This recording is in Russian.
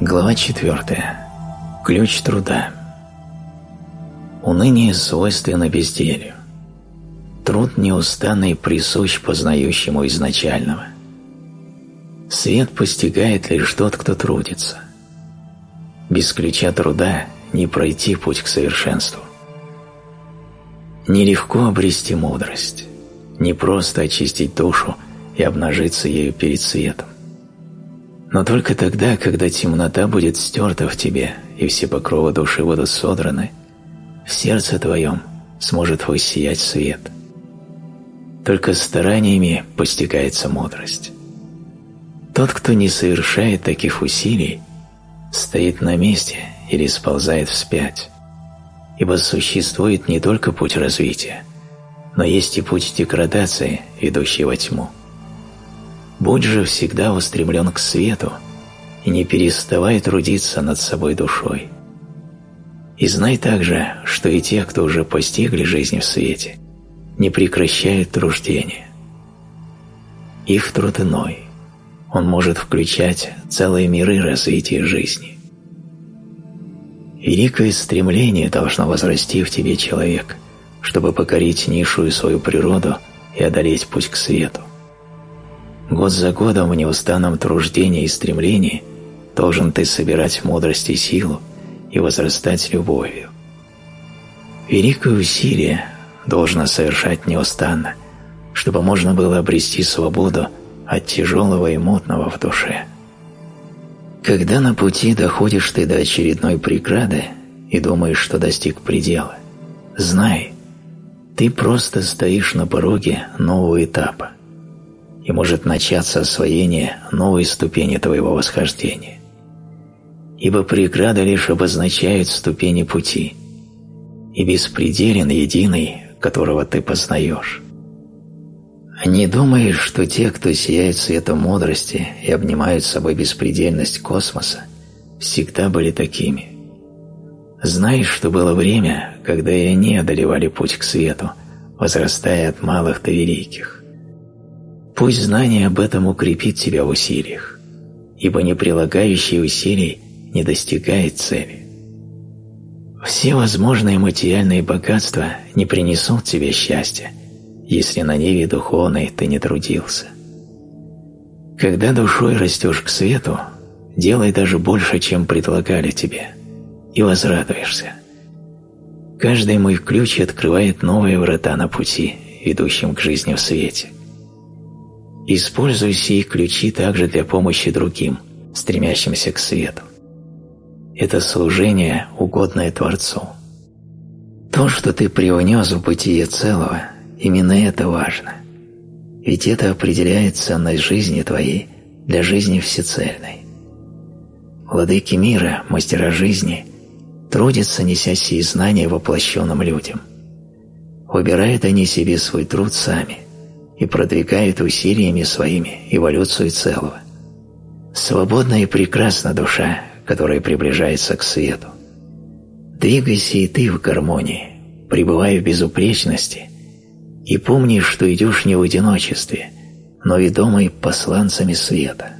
Глава 4. Ключ труда. Уныние свойственно безделью. Труд неустанный присущ познающему изначального. Свет постигает лишь тот, кто трудится. Без ключа труда не пройти путь к совершенству. Нелегко обрести мудрость, не просто очистить душу и обнажиться ею перед светом. Но только тогда, когда темнота будет стерта в тебе и все покровы души будут содраны, в сердце твоем сможет воссиять свет. Только стараниями постигается мудрость. Тот, кто не совершает таких усилий, стоит на месте или сползает вспять, ибо существует не только путь развития, но есть и путь деградации, ведущий во тьму. Будь же всегда устремлен к свету и не переставай трудиться над собой душой. И знай также, что и те, кто уже постигли жизнь в свете, не прекращают труждения. Их труд иной. Он может включать целые миры развития жизни. Великое стремление должно возрасти в тебе человек, чтобы покорить низшую свою природу и одолеть путь к свету. Год за годом в неустанном труждении и стремлении должен ты собирать мудрость и силу и возрастать любовью. Великое усилие должно совершать неустанно, чтобы можно было обрести свободу от тяжелого и мутного в душе. Когда на пути доходишь ты до очередной преграды и думаешь, что достиг предела, знай, ты просто стоишь на пороге нового этапа, и может начаться освоение новой ступени твоего восхождения. Ибо преграды лишь обозначают ступени пути, и беспределен единый, которого ты познаешь. Не думаешь, что те, кто сияет светом мудрости и обнимают собой беспредельность космоса, всегда были такими. Знаешь, что было время, когда и они одолевали путь к свету, возрастая от малых до великих. Пусть знание об этом укрепит тебя в усилиях, ибо не прилагающий усилий не достигает цели. Все возможные материальные богатства не принесут тебе счастья, если на ниве духовной ты не трудился. Когда душой растешь к свету, делай даже больше, чем предлагали тебе, и возрадуешься. Каждый мой ключ открывает новые врата на пути, ведущем к жизни в свете. Используй сии ключи также для помощи другим, стремящимся к свету. Это служение, угодное Творцу. То, что ты привнес в бытие целого, именно это важно. Ведь это определяет ценность жизни твоей для жизни всецельной. Владыки мира, мастера жизни, трудятся, неся сии знания воплощенным людям. Выбирают они себе свой труд сами, и продвигает усилиями своими эволюцию целого. Свободна и прекрасна душа, которая приближается к свету. Двигайся и ты в гармонии, пребывай в безупречности и помни, что идешь не в одиночестве, но ведомый посланцами света.